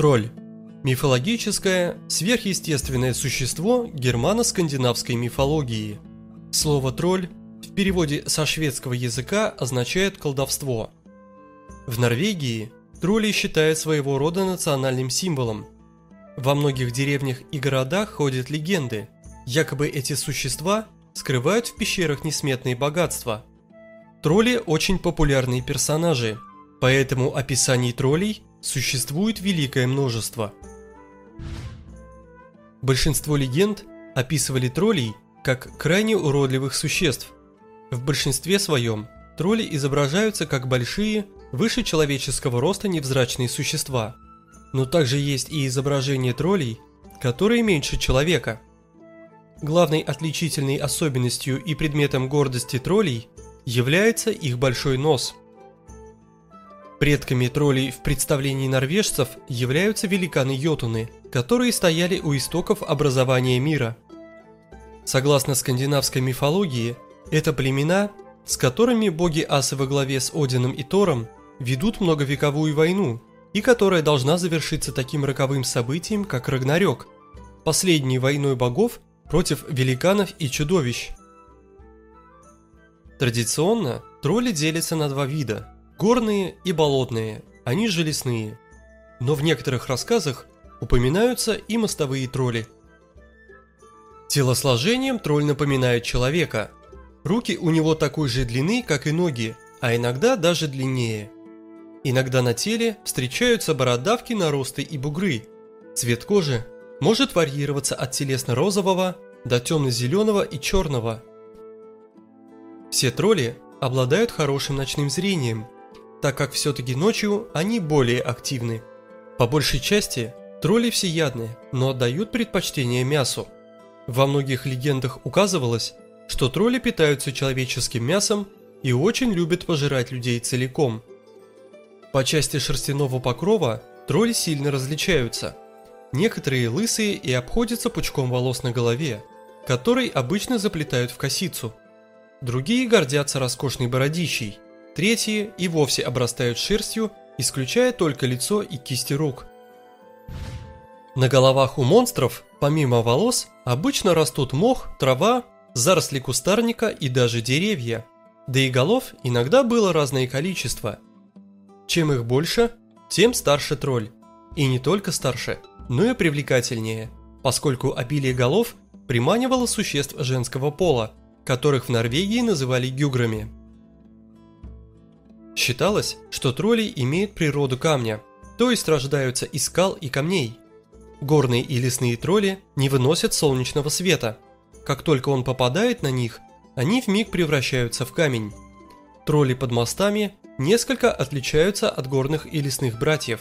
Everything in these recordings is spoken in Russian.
Тролль. Мифологическое, сверхъестественное существо германо-скандинавской мифологии. Слово «тролль» в переводе со шведского языка означает «колдовство». В Норвегии тролли считают своего рода национальным символом. Во многих деревнях и городах ходят легенды, якобы эти существа скрывают в пещерах несметные богатства. Тролли очень популярные персонажи, поэтому описаний троллей существует великое множество. Большинство легенд описывали троллей как крайне уродливых существ. В большинстве своем тролли изображаются как большие, выше человеческого роста невзрачные существа. Но также есть и изображения троллей, которые меньше человека. Главной отличительной особенностью и предметом гордости троллей является их большой нос – Предками троллей в представлении норвежцев являются великаны-йотуны, которые стояли у истоков образования мира. Согласно скандинавской мифологии, это племена, с которыми боги асы во главе с Одином и Тором ведут многовековую войну, и которая должна завершиться таким роковым событием, как Рагнарёк, последней войной богов против великанов и чудовищ. Традиционно тролли делятся на два вида – Горные и болотные, они же лесные. Но в некоторых рассказах упоминаются и мостовые тролли. Телосложением тролль напоминает человека. Руки у него такой же длины, как и ноги, а иногда даже длиннее. Иногда на теле встречаются бородавки, наросты и бугры. Цвет кожи может варьироваться от телесно-розового до темно-зеленого и черного. Все тролли обладают хорошим ночным зрением – так как все-таки ночью они более активны. По большей части тролли всеядные, но отдают предпочтение мясу. Во многих легендах указывалось, что тролли питаются человеческим мясом и очень любят пожирать людей целиком. По части шерстяного покрова тролли сильно различаются. Некоторые лысые и обходятся пучком волос на голове, который обычно заплетают в косицу. Другие гордятся роскошной бородищей – Третьи и вовсе обрастают шерстью, исключая только лицо и кисти рук. На головах у монстров, помимо волос, обычно растут мох, трава, заросли кустарника и даже деревья. Да и голов иногда было разное количество. Чем их больше, тем старше тролль. И не только старше, но и привлекательнее, поскольку обилие голов приманивало существ женского пола, которых в Норвегии называли гюграми. Считалось, что тролли имеют природу камня, то есть рождаются из скал и камней. Горные и лесные тролли не выносят солнечного света. Как только он попадает на них, они вмиг превращаются в камень. Тролли под мостами несколько отличаются от горных и лесных братьев.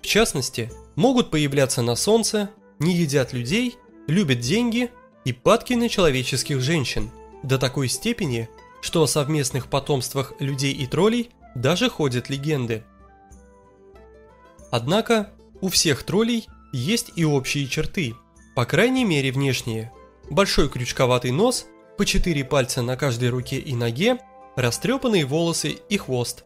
В частности, могут появляться на солнце, не едят людей, любят деньги и падки на человеческих женщин до такой степени, что о совместных потомствах людей и троллей даже ходят легенды. Однако у всех троллей есть и общие черты, по крайней мере внешние. Большой крючковатый нос, по четыре пальца на каждой руке и ноге, растрепанные волосы и хвост.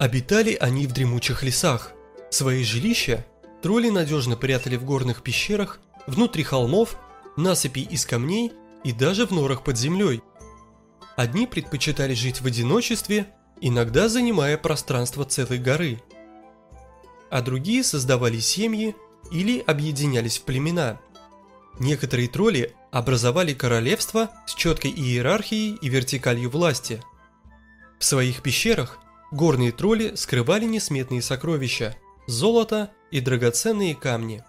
Обитали они в дремучих лесах. Свои жилища тролли надежно прятали в горных пещерах, внутри холмов, насыпей из камней и даже в норах под землей – Одни предпочитали жить в одиночестве, иногда занимая пространство целой горы. А другие создавали семьи или объединялись в племена. Некоторые тролли образовали королевство с четкой иерархией и вертикалью власти. В своих пещерах горные тролли скрывали несметные сокровища, золото и драгоценные камни.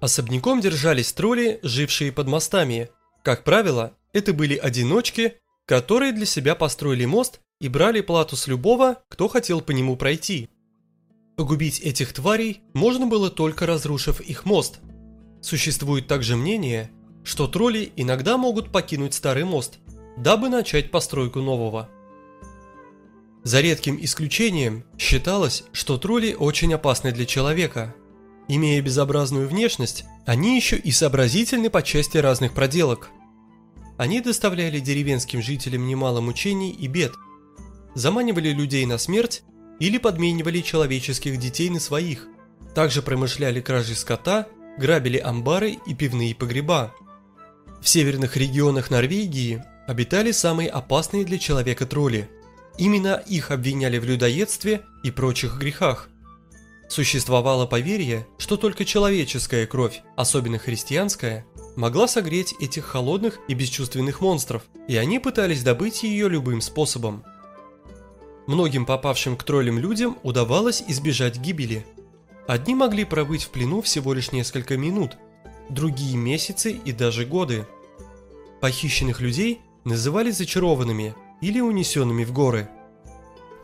Особняком держались тролли, жившие под мостами. Как правило, это были одиночки, которые для себя построили мост и брали плату с любого, кто хотел по нему пройти. Погубить этих тварей можно было только разрушив их мост. Существует также мнение, что тролли иногда могут покинуть старый мост, дабы начать постройку нового. За редким исключением считалось, что тролли очень опасны для человека. Имея безобразную внешность, они еще и сообразительны по части разных проделок – они доставляли деревенским жителям немало мучений и бед, заманивали людей на смерть или подменивали человеческих детей на своих. Также промышляли кражей скота, грабили амбары и пивные погреба. В северных регионах Норвегии обитали самые опасные для человека тролли. Именно их обвиняли в людоедстве и прочих грехах. Существовало поверье, что только человеческая кровь, особенно христианская, могла согреть этих холодных и бесчувственных монстров, и они пытались добыть ее любым способом. Многим попавшим к троллям людям удавалось избежать гибели. Одни могли пробыть в плену всего лишь несколько минут, другие месяцы и даже годы. Похищенных людей называли зачарованными или унесенными в горы.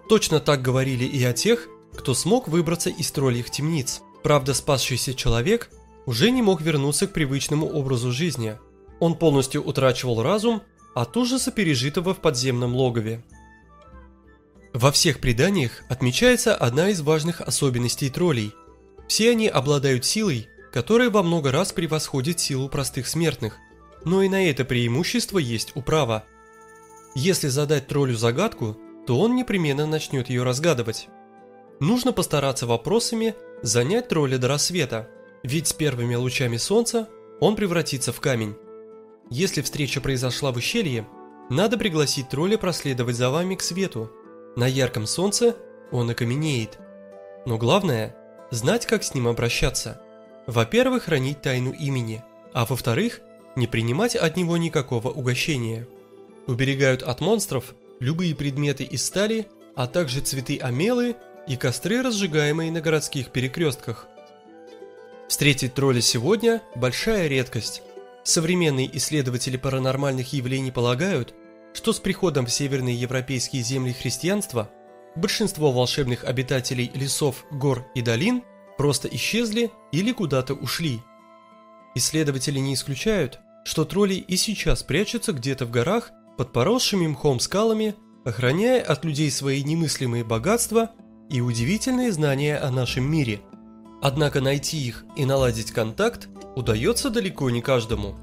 Точно так говорили и о тех, кто смог выбраться из тролльих темниц. Правда, спасшийся человек уже не мог вернуться к привычному образу жизни. Он полностью утрачивал разум от ужаса пережитого в подземном логове. Во всех преданиях отмечается одна из важных особенностей троллей. Все они обладают силой, которая во много раз превосходит силу простых смертных, но и на это преимущество есть управа. Если задать троллю загадку, то он непременно начнет ее разгадывать. Нужно постараться вопросами занять тролля до рассвета, ведь с первыми лучами солнца он превратится в камень. Если встреча произошла в ущелье, надо пригласить тролля проследовать за вами к свету. На ярком солнце он окаменеет. Но главное – знать, как с ним обращаться. Во-первых, хранить тайну имени, а во-вторых, не принимать от него никакого угощения. Уберегают от монстров любые предметы из стали, а также цветы амелы и костры, разжигаемые на городских перекрестках. Встретить тролля сегодня – большая редкость. Современные исследователи паранормальных явлений полагают, что с приходом в северные европейские земли христианства большинство волшебных обитателей лесов, гор и долин просто исчезли или куда-то ушли. Исследователи не исключают, что тролли и сейчас прячутся где-то в горах под поросшими мхом скалами, охраняя от людей свои немыслимые богатства и удивительные знания о нашем мире. Однако найти их и наладить контакт удается далеко не каждому.